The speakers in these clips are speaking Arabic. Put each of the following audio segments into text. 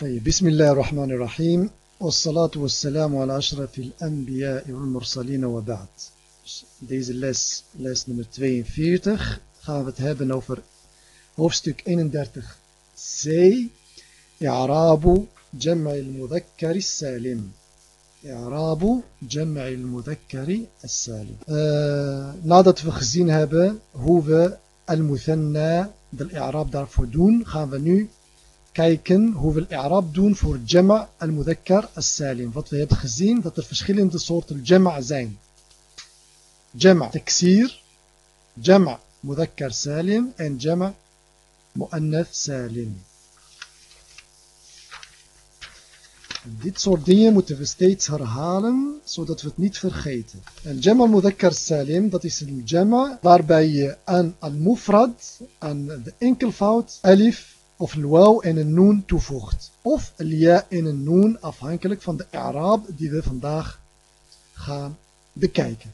طيب بسم الله الرحمن الرحيم. والصلاة والسلام على أشرف الأنبياء والمرسلين وبعد. deze les les nummer 42 gaat het hebben over hoofdstuk 31 C إعراب جمع المذكر السالم إعراب جمع المذكر السالم nadat we gezien hebben hoe المثنى بالإعراب دار فودون فدون خافنو kijken hoe we i'rab doen voor jama' al-mudhakkar as-salim. Wat we hebben gezien dat er verschillende soorten jama' zijn. Jama' taksir, jama' mudhakkar salim en jama' mu'annath salim. Dit soort dingen moeten we steeds herhalen, zodat we het niet vergeten. En jama' mudhakkar salim, dat is een jama' waarbij je aan al-mufrad, aan de enkelvoud, alif, of الواو en een noon toevoegt. Of lia en een noon afhankelijk van de Arab die we vandaag gaan bekijken.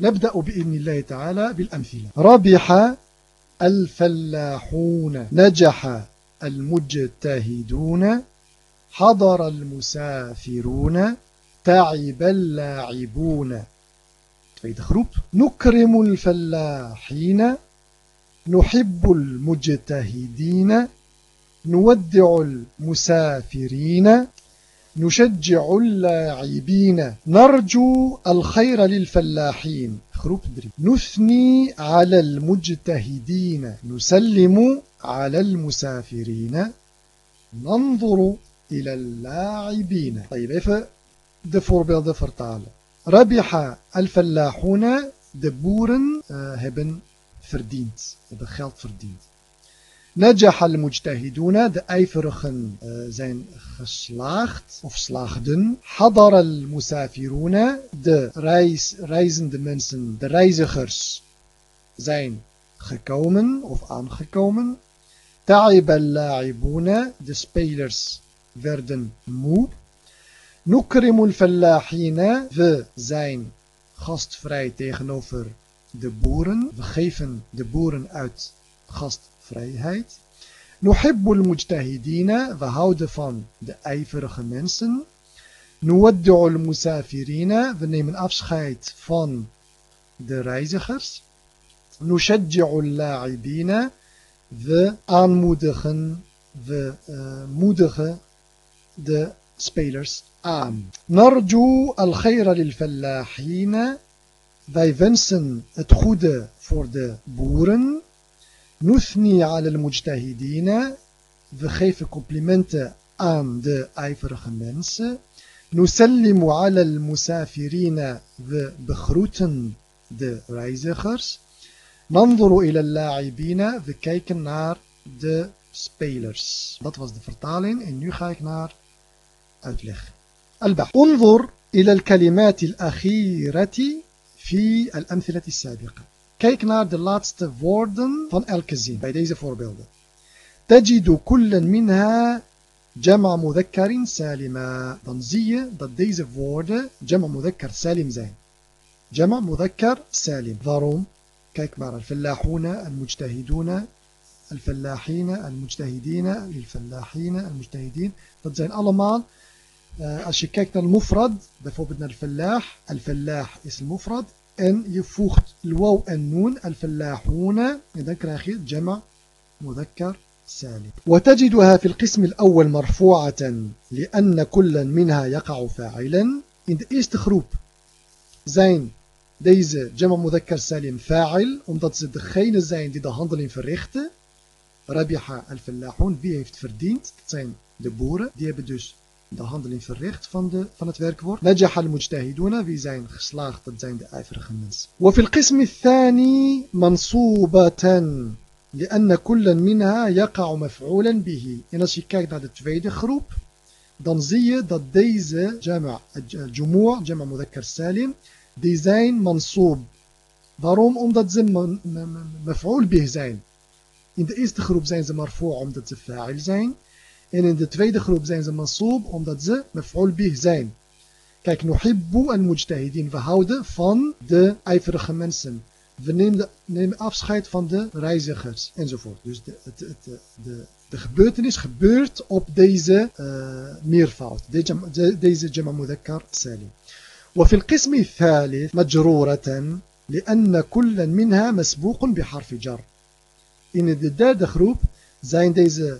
نبدأ بإذن الله تعالى بالأمثلة ربح الفلاحون نجح المجتهدون حضر المسافرون تعب اللاعبون تفيد خروب نكرم الفلاحين نحب المجتهدين نودع المسافرين نشجع اللاعبين. نرجو الخير للفلاحين. نثني على المجتهدين. نسلم على المسافرين. ننظر إلى اللاعبين. طيب even de voorbeelden vertalen ربح الفلاحون boeren uh, hebben verdiend, hebben geld verdiend. Najah al-mujtahiduna, de ijverigen uh, zijn geslaagd of slaagden. Hadar al-musafiruna, de reis, reizende mensen, de reizigers zijn gekomen of aangekomen. Ta'ib al-la'ibuna, de spelers werden moe. Nukrimul fallahina, we zijn gastvrij tegenover de boeren. We geven de boeren uit gastvrijheid. Nuhibbul mujtahidina. We houden van de ijverige mensen. Nuwaddu'ul musafirina. We nemen afscheid van de reizigers. Nushadji'ul la'ibina. We aanmoedigen, we uh, moedigen de spelers aan. Narju al-khayra. Wij wensen het goede voor de boeren. Nuthni al al-mujtahidina. We geven complimenten aan de ijverige mensen. Nusallimu ala al-musafirina. We begroeten de reizigers. Nanduru ila al-la'ibina. We kijken naar de spelers. Dat was de vertaling en nu ga ik naar uitleg. Al-Bah. Unzur ila al-kalimat al-akhirati في الأمثلة السابقة naar de laatste woorden van elke zin bij deze voorbeelden. تجد كل منها جمع مذكر سالما. Zie je dat deze woorden جمع مذكر سالم zijn. جمع مذكر سالم. Waarom? Kijk maar. الفلاحون المجتهدون الفلاحين المجتهدين الفلاحين المجتهدين. Zijn allemaal Uh, als je kijkt naar mufrad, bijvoorbeeld naar al-fallah, al-fallah is al-mufrad, en je voegt al-waw en noon, al-fallahuna, en dan krijg je jama' مذكر سالم وتجدها في القسم الأول مرفوعة لأن كل منها يقع فاعلا in de eerste groep zijn deze jama' مذكر salim fa'il omdat ze degene zijn die de handeling verrichten rabiha al-fallahun wie heeft verdiend dat zijn de boeren die hebben dus de handeling verricht van, de, van het werkwoord. Najah al-mujtahiduna, wie zijn geslaagd, dat zijn de ijverige mensen. وفي القسم الثاني منصوبة لأن كل منها يقع مفعولا به. En als je kijkt naar de tweede groep, dan zie je dat deze jama' al-jumu'a, jama' mudhakkar salim, die zijn mansoob. Waarom? Omdat ze maf'ul bih zijn. In de eerste groep zijn ze marfu' omdat ze fa'il zijn. En in de tweede groep zijn ze mansoob omdat ze maf'ul bih zijn. Kijk, nuhibbu al-mujtahidin. We houden van de ijverige mensen. We nemen, nemen afscheid van de reizigers enzovoort. Dus de, de, de, de, De gebeurtenis gebeurt op deze uh, meervoud. Deze jama mudhakkar salim. وفي القسم الثالث مجرورة لأن كل منها مسبوق بحرف جر. In de derde groep zijn deze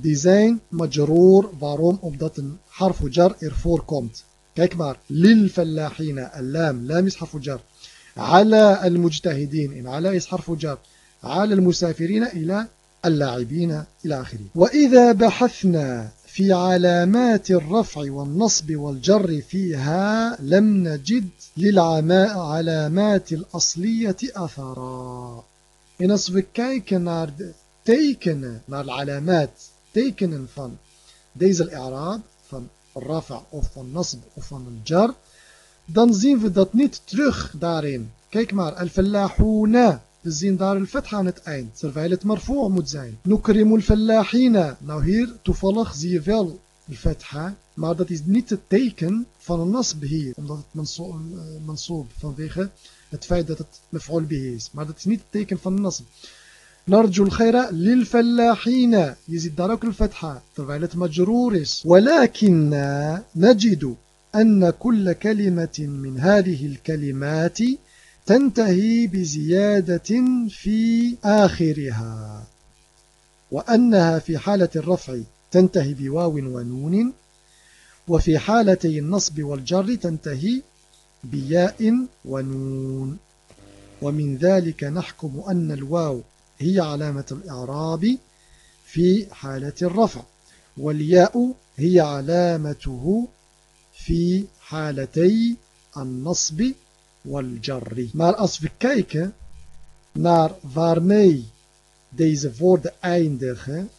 die zijn majroor. Waarom? Omdat een harfu jar ervoor komt. Kijk maar. Lil fallahina. Al-lam. Lam is harfu jar. على المجتهدين إن على is حرف جر على المسافرين إلى اللاعبين إلى آخره وإذا بحثنا في علامات الرفع والنصب والجر فيها لم نجد للعلامات الأصلية أثرا En als we kijken naar de tekenen, naar de alamat, tekenen van deze i'raab, van rafa of van nasb of van een jar, dan zien we dat niet terug daarin. Kijk maar, al-fallahuna. We zien daar al-fatha aan het eind, terwijl het marfu' moet zijn. Nukrimul fallahina. Nou hier, toevallig zie je wel al-fatha, maar dat is niet het teken van een nasb hier, omdat het mansoob vanwege het feit dat het mef'ul bihi is. Maar dat is niet het teken van een nasb. نرجو الخير للفلاحين يزيد دارك الفتحة majroor is ولكن نجد أن كل كلمة من هذه الكلمات تنتهي بزيادة في آخرها وأنها في حالة الرفع تنتهي بواو ونون وفي حالتي النصب والجر تنتهي بياء ونون. ومن ذلك نحكم أن الواو هي علامة الإعراب في حالة الرفع والياء هي علامته في حالتي النصب والجر. maar als we kijken naar waarmee deze woorden eindigen.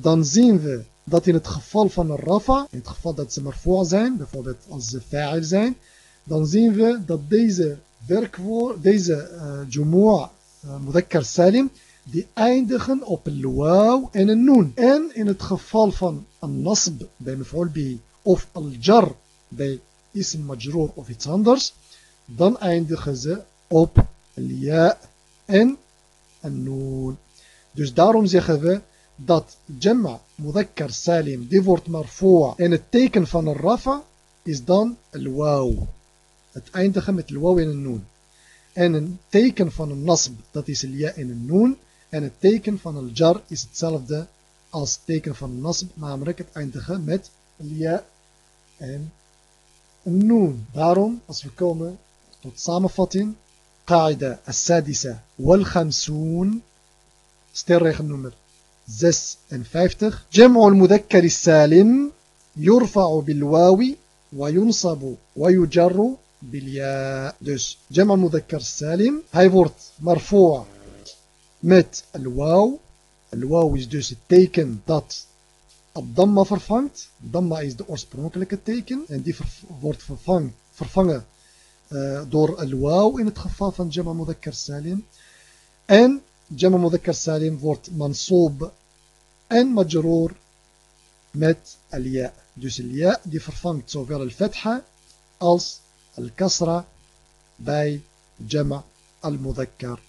Dan zien we dat in het geval van een rafa in het geval dat ze marfu' zijn bijvoorbeeld als ze fa'il zijn dan zien we dat deze werkwoord deze uh, jumu'a uh, salim die eindigen op een waw en een noon en in het geval van een nasb bij bihi of al-jar bij ism majroor of iets anders, dan eindigen ze op ja en een noon. Dus daarom zeggen we dat Jemma Mudakkar Salim, die wordt marfoa. En het teken van een rafa is dan al-waw. Het eindigen met al-waw en een noen. En het teken van een nasb, dat is al-ja en een noen. En het teken van een Jar is hetzelfde als het teken van een nasb, namelijk het eindigen met al-ja en een noen. Daarom, als we komen tot samenvatting, qaida as-sadisa wal-khamsoon, sterregel nummer 56 جمع المذكر السالم يرفع بالواو وينصب ويجر بالياء. دوس. جمع المذكر السالم. هاي فورت مرفوع. مت الواو. الواو is dus het dat الضمة vervangt الضمة is de oorspronkelijke teken en die wordt vervangen vervangen door الواو in het geval جمع مذكر سالم en جمع مذكر سالم wordt منصوب en مجرور met الياء. dus الياء die vervangt zowel الفتحة als الكسرة bij جمع المذكر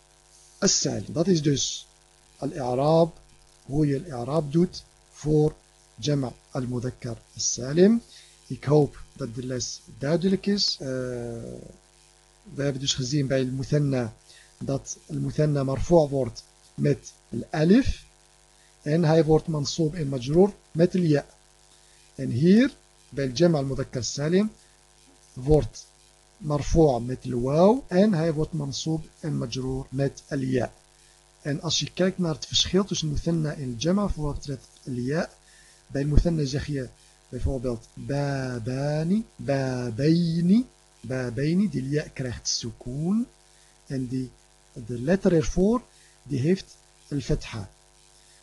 السالم. ذات إز دوس الإعراب هو الإعراب دوت فور جمع المذكر السالم. Ik hoop dat de les duidelijk is uh, we hebben dus gezien bij المثنى dat al-Muthanna marfu' wordt met al-alif. En hij wordt mansoob en majroor met al-ja. En hier bij Jama al-Mudakkar al-Salim wordt marfu' met al-waw. En hij wordt mansoob en majroor met al-ja. En als je kijkt naar het verschil tussen Muthanna en Jama voor wat betreft al-ja Bij muthanna zeg je bijvoorbeeld babani, babaini, babaini. Die ja krijgt sukoon. En die, de letter ervoor, die heeft al-fatha.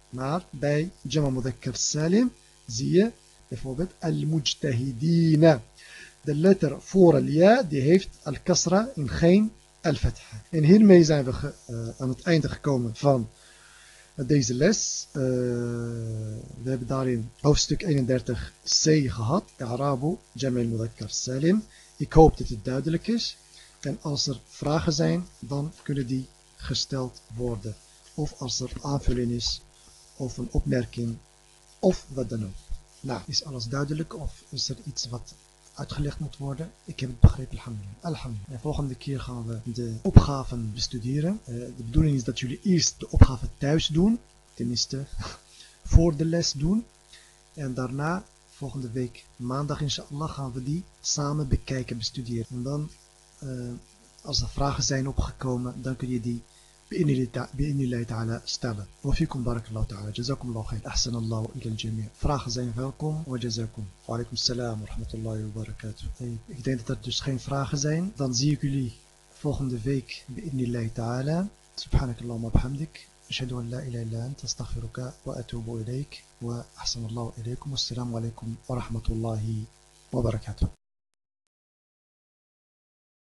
Maar bij jama mudhakkar salim zie je bijvoorbeeld al-mujtahidina. De letter voor al-ja, die heeft al-kasra en geen al-fatha. En hiermee zijn we uh, aan het einde gekomen van deze les. Uh, we hebben daarin hoofdstuk 31c gehad. Arabu, Jamil Mudakkar Salim. Ik hoop dat het duidelijk is. En als er vragen zijn, dan kunnen die gesteld worden. of als er aanvulling is of een opmerking of wat dan ook. Nou, is alles duidelijk of is er iets wat uitgelegd moet worden? Ik heb het begrepen, alhamdulillah. alhamdulillah. En volgende keer gaan we de opgaven bestuderen. Uh, de bedoeling is dat jullie eerst de opgave thuis doen. Tenminste, voor de les doen. En daarna, volgende week maandag inshallah, gaan we die samen bekijken, bestuderen. En dan, als er vragen zijn opgekomen, dan kun je die الله تعالى stellen. وفيكم بارك الله تعالى جزاكم الله خير أحسن الله إلى الجميع vragen zijn welkom وجزاكم وعليكم السلام ورحمة الله وبركاته ik denk dat er dus geen vragen zijn. Dan zie ik jullie volgende week الله تعالى سبحانك اللهم وبحمدك أشهد أن لا إله إلا أنت أستغفرك وأتوب إليك وأحسن الله إليكم والسلام عليكم ورحمة الله وبركاته